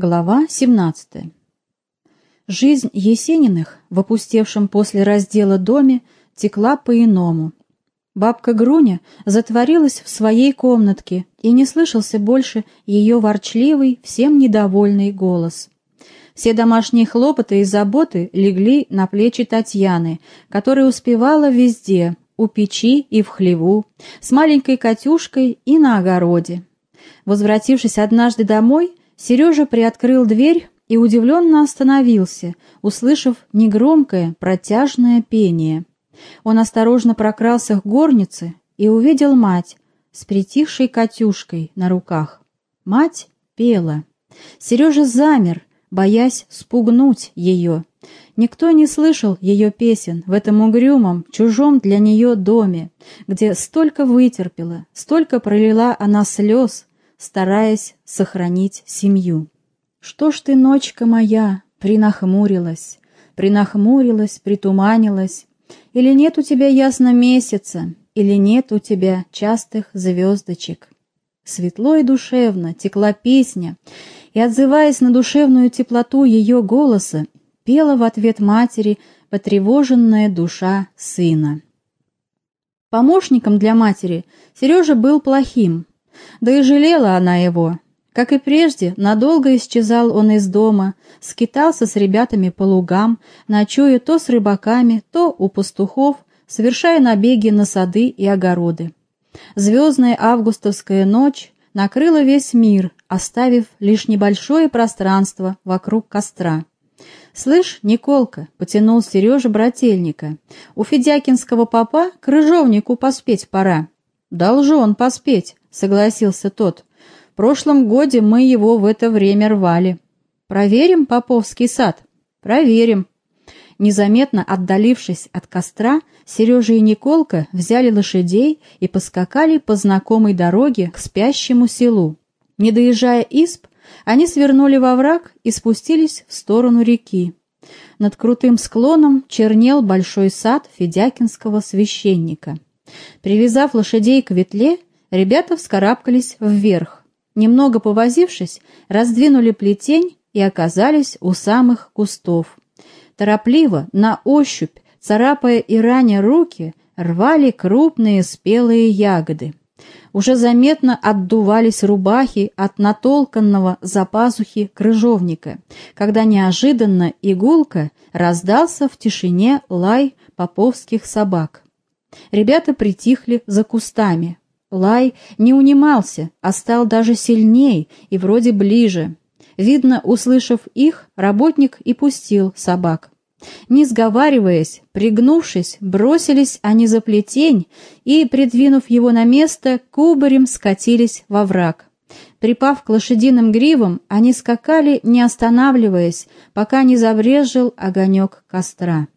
Глава 17. Жизнь Есениных в опустевшем после раздела доме текла по-иному. Бабка Груня затворилась в своей комнатке, и не слышался больше ее ворчливый, всем недовольный голос. Все домашние хлопоты и заботы легли на плечи Татьяны, которая успевала везде, у печи и в хлеву, с маленькой Катюшкой и на огороде. Возвратившись однажды домой, Сережа приоткрыл дверь и удивленно остановился, услышав негромкое, протяжное пение. Он осторожно прокрался к горнице и увидел мать с притихшей Катюшкой на руках. Мать пела. Сережа замер, боясь спугнуть ее. Никто не слышал ее песен в этом угрюмом, чужом для нее доме, где столько вытерпела, столько пролила она слез, стараясь сохранить семью. Что ж ты, ночка моя, принахмурилась, принахмурилась, притуманилась, или нет у тебя ясно месяца, или нет у тебя частых звездочек. Светло и душевно текла песня, и, отзываясь на душевную теплоту ее голоса, пела в ответ матери потревоженная душа сына. Помощником для матери Сережа был плохим, да и жалела она его. Как и прежде, надолго исчезал он из дома, скитался с ребятами по лугам, ночуя то с рыбаками, то у пастухов, совершая набеги на сады и огороды. Звездная августовская ночь накрыла весь мир, оставив лишь небольшое пространство вокруг костра. «Слышь, Николка», — потянул Сережа брательника, — «у Федякинского попа к рыжовнику поспеть пора». «Должен поспеть», — согласился тот. «В прошлом годе мы его в это время рвали. Проверим Поповский сад?» «Проверим». Незаметно отдалившись от костра, Сережа и Николка взяли лошадей и поскакали по знакомой дороге к спящему селу. Не доезжая исп, они свернули во враг и спустились в сторону реки. Над крутым склоном чернел большой сад федякинского священника. Привязав лошадей к ветле, Ребята вскарабкались вверх. Немного повозившись, раздвинули плетень и оказались у самых кустов. Торопливо, на ощупь, царапая и раня руки, рвали крупные спелые ягоды. Уже заметно отдувались рубахи от натолканного за пазухи крыжовника, когда неожиданно игулка раздался в тишине лай поповских собак. Ребята притихли за кустами, Лай не унимался, а стал даже сильней и вроде ближе. Видно, услышав их, работник и пустил собак. Не сговариваясь, пригнувшись, бросились они за плетень и, придвинув его на место, кубарем скатились во враг. Припав к лошадиным гривам, они скакали, не останавливаясь, пока не забрежил огонек костра.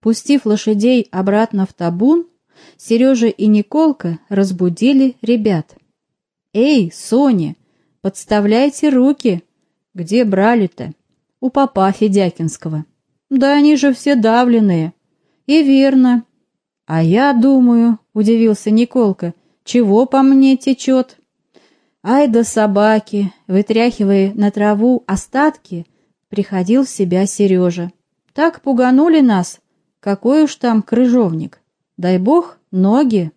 Пустив лошадей обратно в табун, Сережа и Николка разбудили ребят. «Эй, Соня, подставляйте руки!» «Где брали-то?» «У папа Федякинского». «Да они же все давленные». «И верно». «А я думаю», — удивился Николка, — «чего по мне течет?» «Ай да собаки!» — вытряхивая на траву остатки, приходил в себя Сережа. «Так пуганули нас! Какой уж там крыжовник! Дай бог, ноги